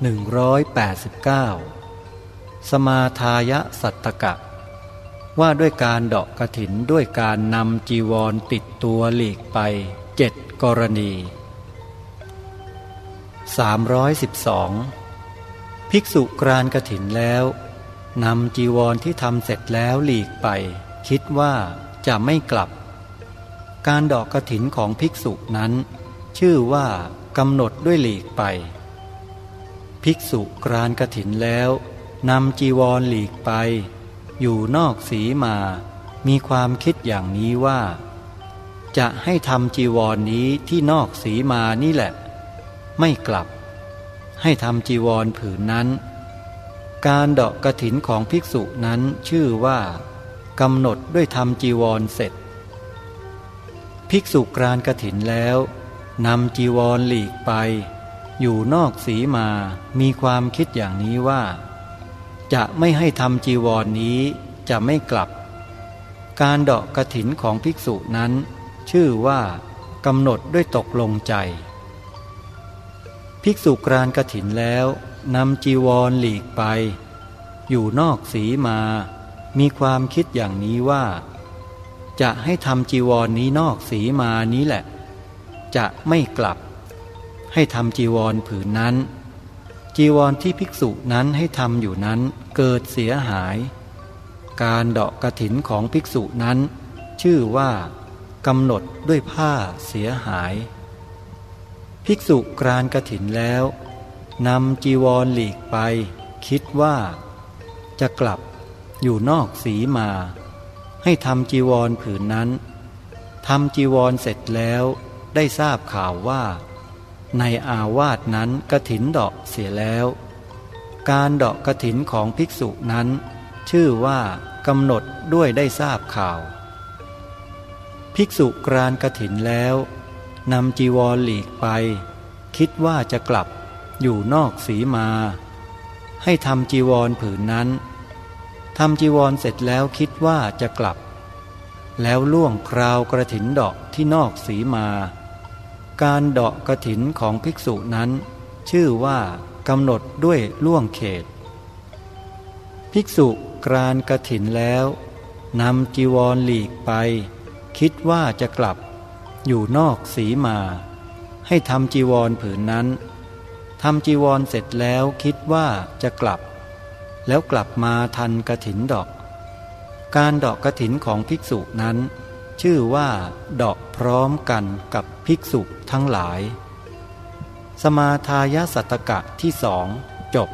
189 สมาทายสัตตกะ ว่าด้วยการเดาะกระถินด้วยการนำจีวรติดตัวหลีกไปเจ็ดกรณี 312 ภิกษุกรานกระถินแล้วนำจีวรที่ทำเสร็จแล้วหลีกไป คิดว่าจะไม่กลับ การดอกกระถินของภิกษุนั้น ชื่อว่ากำหนดด้วยหลีกไป ภิกษุกรานกระถินแล้วนำจีวรหลีกไป อยู่นอกสีมา มีความคิดอย่างนี้ว่า จะให้ทำจีวรนนี้ที่นอกสีมานี่แหละ ไม่กลับ ให้ทำจีวรผืนนั้น การเดาะกระถินของภิกษุนั้นชื่อว่ากำหนดด้วยทำจีวรเสร็จ ภิกษุกรานกระถินแล้วนำจีวรหลีกไป อยู่นอกสีมามีความคิดอย่างนี้ว่า จะไม่ให้ทำจีวรนนี้จะไม่กลับ การเดาะกระถินของภิกษุนั้น ชื่อว่ากำหนดด้วยตกลงใจ ภิกษุกรานกระถินแล้วนำจีวรหลีกไป อยู่นอกสีมา มีความคิดอย่างนี้ว่า จะให้ทำจีวรนนี้นอกสีมานี้แหละ จะไม่กลับ ให้ทำจีวรผืนนั้น จีวรที่ภิกษุนั้นให้ทำอยู่นั้นเกิดเสียหาย การเดาะกระถินของภิกษุนั้น ชื่อว่ากำหนดด้วยผ้าเสียหาย ภิกษุกรานกระถินแล้วนำจีวรหลีกไป คิดว่า จะกลับอยู่นอกสีมา ให้ทำจีวรผืนนั้นทำจีวรเสร็จแล้วได้ทราบข่าวว่า ในอาวาสนั้นกระถินดอกเสียแล้ว การดอกกระถินของภิกษุนั้น ชื่อว่ากำหนดด้วยได้ทราบข่าว ภิกษุกรานกระถินแล้วนำจีวรหลีกไป คิดว่าจะกลับอยู่นอกสีมา ให้ทำจีวรผืนนั้นทำจีวรเสร็จแล้วคิดว่าจะกลับ แล้วล่วงคราวกระถินดอกที่นอกสีมา การเดาะกระถินของภิกษุนั้น ชื่อว่ากำหนดด้วยล่วงเขต ภิกษุกรานกระถินแล้วนำจีวรหลีกไป คิดว่าจะกลับ อยู่นอกสีมา ให้ทำจีวรผืนนั้นทำจีวรเสร็จแล้วคิดว่าจะกลับ แล้วกลับมาทันกระถินดอก การดอกกระถินของภิกษุนั้น ชื่อว่าดอกพร้อมกันกับภิกษุทั้งหลาย สมาทายสัตตกะที่สองจบ